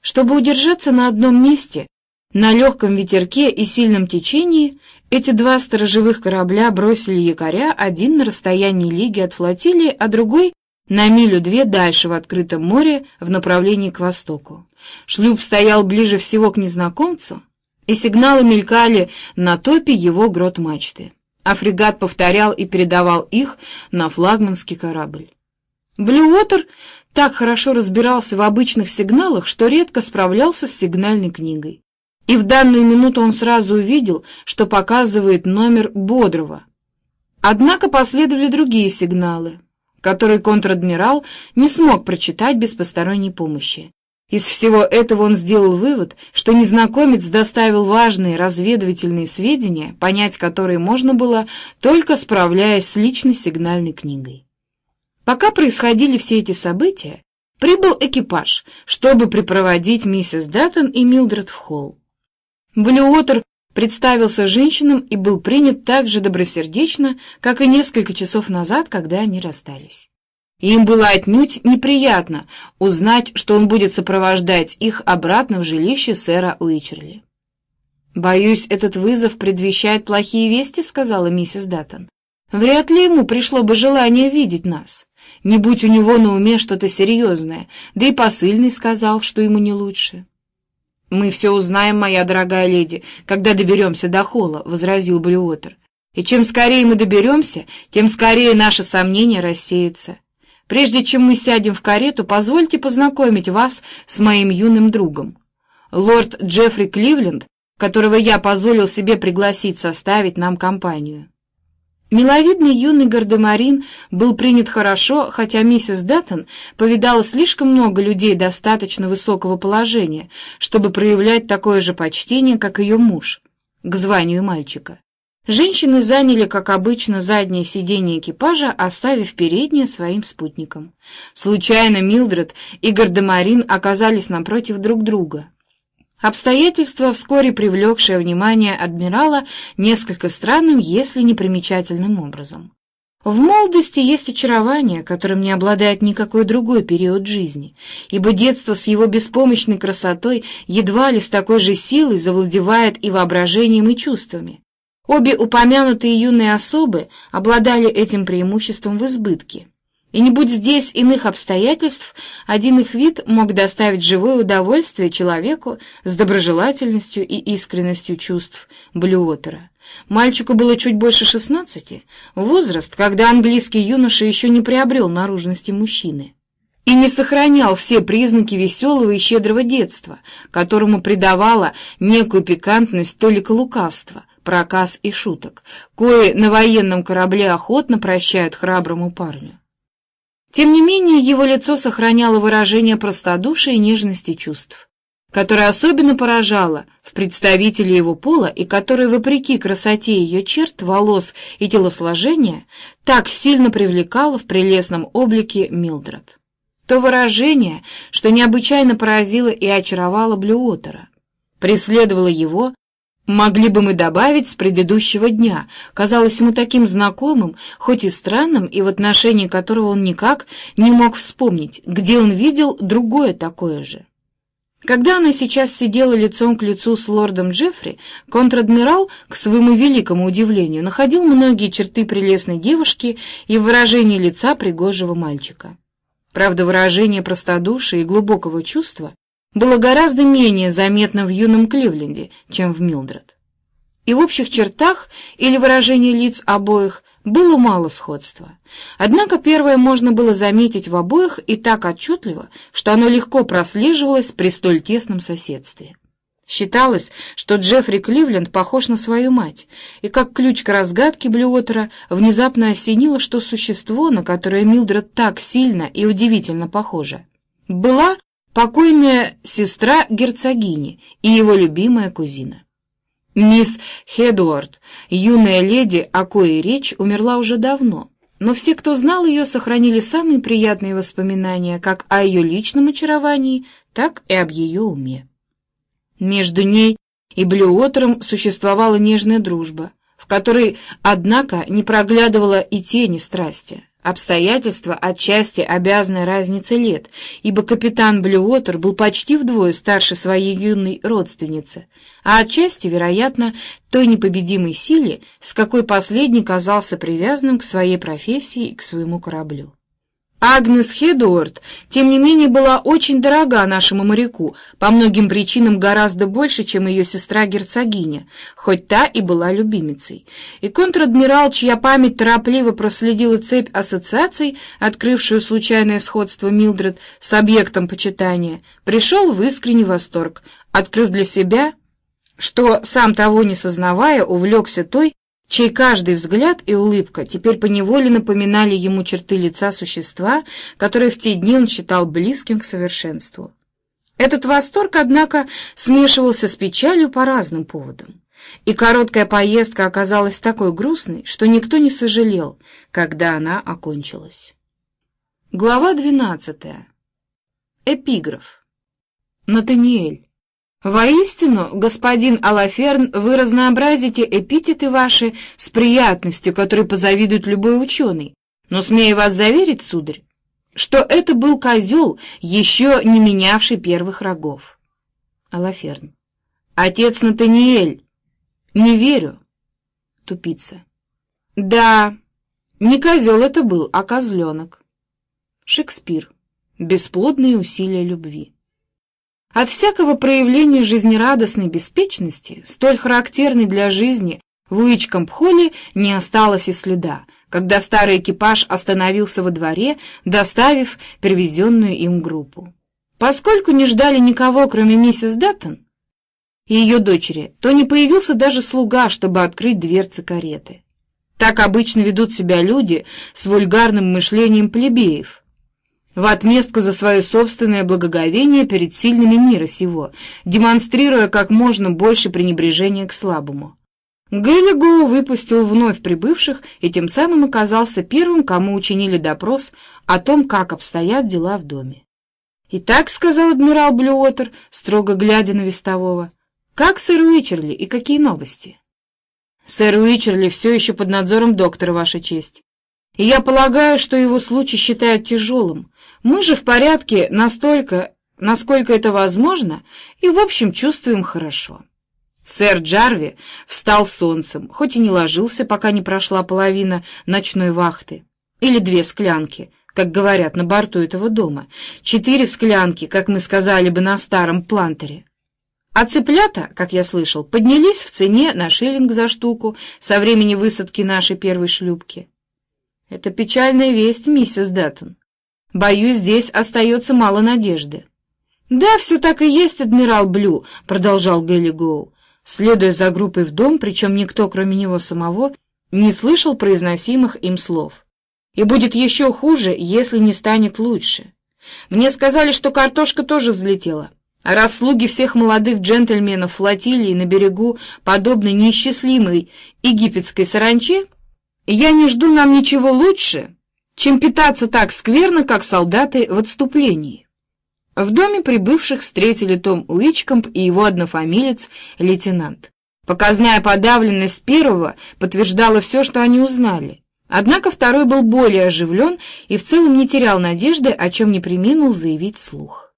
Чтобы удержаться на одном месте, на легком ветерке и сильном течении, эти два сторожевых корабля бросили якоря, один на расстоянии лиги от флотилии, а другой на милю-две дальше в открытом море в направлении к востоку. Шлюп стоял ближе всего к незнакомцу, и сигналы мелькали на топе его грот-мачты, а фрегат повторял и передавал их на флагманский корабль. Блюотер так хорошо разбирался в обычных сигналах, что редко справлялся с сигнальной книгой. И в данную минуту он сразу увидел, что показывает номер Бодрого. Однако последовали другие сигналы, которые контр-адмирал не смог прочитать без посторонней помощи. Из всего этого он сделал вывод, что незнакомец доставил важные разведывательные сведения, понять которые можно было, только справляясь с личной сигнальной книгой. Пока происходили все эти события, прибыл экипаж, чтобы припроводить миссис Даттон и Милдред в холл. Блюотер представился женщинам и был принят так же добросердечно, как и несколько часов назад, когда они расстались. Им было отнюдь неприятно узнать, что он будет сопровождать их обратно в жилище сэра Уичерли. «Боюсь, этот вызов предвещает плохие вести», — сказала миссис Даттон. «Вряд ли ему пришло бы желание видеть нас. Не будь у него на уме что-то серьезное, да и посыльный сказал, что ему не лучше». «Мы все узнаем, моя дорогая леди, когда доберемся до холла», — возразил Блюотер. «И чем скорее мы доберемся, тем скорее наши сомнения рассеются». Прежде чем мы сядем в карету, позвольте познакомить вас с моим юным другом. Лорд Джеффри Кливленд, которого я позволил себе пригласить составить нам компанию. Миловидный юный гардемарин был принят хорошо, хотя миссис Даттон повидала слишком много людей достаточно высокого положения, чтобы проявлять такое же почтение, как ее муж, к званию мальчика. Женщины заняли, как обычно, заднее сиденье экипажа, оставив переднее своим спутникам. Случайно Милдред и Гардемарин оказались напротив друг друга. Обстоятельство, вскоре привлекшее внимание адмирала несколько странным, если не примечательным образом. В молодости есть очарование, которым не обладает никакой другой период жизни, ибо детство с его беспомощной красотой едва ли с такой же силой завладевает и воображением, и чувствами. Обе упомянутые юные особы обладали этим преимуществом в избытке. И не будь здесь иных обстоятельств, один их вид мог доставить живое удовольствие человеку с доброжелательностью и искренностью чувств Блюотера. Мальчику было чуть больше шестнадцати, возраст, когда английский юноша еще не приобрел наружности мужчины и не сохранял все признаки веселого и щедрого детства, которому придавала некую пикантность только лукавства, проказ и шуток, кои на военном корабле охотно прощают храброму парню. Тем не менее, его лицо сохраняло выражение простодушия и нежности чувств, которое особенно поражало в представителе его пола и которое, вопреки красоте ее черт, волос и телосложения, так сильно привлекало в прелестном облике Милдред. То выражение, что необычайно поразило и очаровало Блюотера, преследовало его Могли бы мы добавить с предыдущего дня, казалось ему таким знакомым, хоть и странным, и в отношении которого он никак не мог вспомнить, где он видел другое такое же. Когда она сейчас сидела лицом к лицу с лордом Джеффри, контр-адмирал, к своему великому удивлению, находил многие черты прелестной девушки и выражение лица пригожего мальчика. Правда, выражение простодушия и глубокого чувства было гораздо менее заметно в юном Кливленде, чем в Милдред. И в общих чертах или выражении лиц обоих было мало сходства. Однако первое можно было заметить в обоих и так отчетливо, что оно легко прослеживалось при столь тесном соседстве. Считалось, что Джеффри Кливленд похож на свою мать, и как ключ к разгадке Блюотера внезапно осенило, что существо, на которое Милдред так сильно и удивительно похоже, была покойная сестра герцогини и его любимая кузина. Мисс Хедуард, юная леди, о коей речь, умерла уже давно, но все, кто знал ее, сохранили самые приятные воспоминания как о ее личном очаровании, так и об ее уме. Между ней и Блюотером существовала нежная дружба, в которой, однако, не проглядывала и тени страсти, Обстоятельства отчасти обязаны разнице лет, ибо капитан Блюотер был почти вдвое старше своей юной родственницы, а отчасти, вероятно, той непобедимой силе, с какой последний казался привязанным к своей профессии и к своему кораблю. Агнес Хедуорт, тем не менее, была очень дорога нашему моряку, по многим причинам гораздо больше, чем ее сестра-герцогиня, хоть та и была любимицей. И контр-адмирал, чья память торопливо проследила цепь ассоциаций, открывшую случайное сходство Милдред с объектом почитания, пришел в искренний восторг, открыв для себя, что, сам того не сознавая, увлекся той, чей каждый взгляд и улыбка теперь поневоле напоминали ему черты лица существа, которое в те дни он считал близким к совершенству. Этот восторг, однако, смешивался с печалью по разным поводам, и короткая поездка оказалась такой грустной, что никто не сожалел, когда она окончилась. Глава двенадцатая. Эпиграф. Натаниэль. Воистину, господин Алаферн, вы разнообразите эпитеты ваши с приятностью, которой позавидует любой ученый. Но смею вас заверить, сударь, что это был козел, еще не менявший первых рогов. Алаферн. Отец Натаниэль. Не верю. Тупица. Да, не козел это был, а козленок. Шекспир. Бесплодные усилия любви. От всякого проявления жизнерадостной беспечности, столь характерной для жизни, в Уичкомп-холле не осталось и следа, когда старый экипаж остановился во дворе, доставив привезенную им группу. Поскольку не ждали никого, кроме миссис Даттон и ее дочери, то не появился даже слуга, чтобы открыть дверцы кареты. Так обычно ведут себя люди с вульгарным мышлением плебеев, в отместку за свое собственное благоговение перед сильными мира сего, демонстрируя как можно больше пренебрежения к слабому. Гэллигоу выпустил вновь прибывших и тем самым оказался первым, кому учинили допрос о том, как обстоят дела в доме. «Итак», — сказал адмирал Блюотер, строго глядя на вестового, — «как сэр Уичерли и какие новости?» «Сэр Уичерли все еще под надзором доктора, Ваша честь. И я полагаю, что его случай считают тяжелым, мы же в порядке настолько, насколько это возможно, и, в общем, чувствуем хорошо. Сэр Джарви встал солнцем, хоть и не ложился, пока не прошла половина ночной вахты. Или две склянки, как говорят на борту этого дома. Четыре склянки, как мы сказали бы на старом плантере. А цыплята, как я слышал, поднялись в цене на шиллинг за штуку со времени высадки нашей первой шлюпки. Это печальная весть, миссис Даттон. Боюсь, здесь остается мало надежды. «Да, все так и есть, адмирал Блю», — продолжал Гэлли Гоу, следуя за группой в дом, причем никто, кроме него самого, не слышал произносимых им слов. «И будет еще хуже, если не станет лучше. Мне сказали, что картошка тоже взлетела. А раз слуги всех молодых джентльменов флотилии на берегу подобны неисчислимой египетской саранче, я не жду нам ничего лучше» чем питаться так скверно, как солдаты в отступлении. В доме прибывших встретили Том Уичкомп и его однофамилец, лейтенант. Показная подавленность первого подтверждала все, что они узнали. Однако второй был более оживлен и в целом не терял надежды, о чем не приминул заявить слух.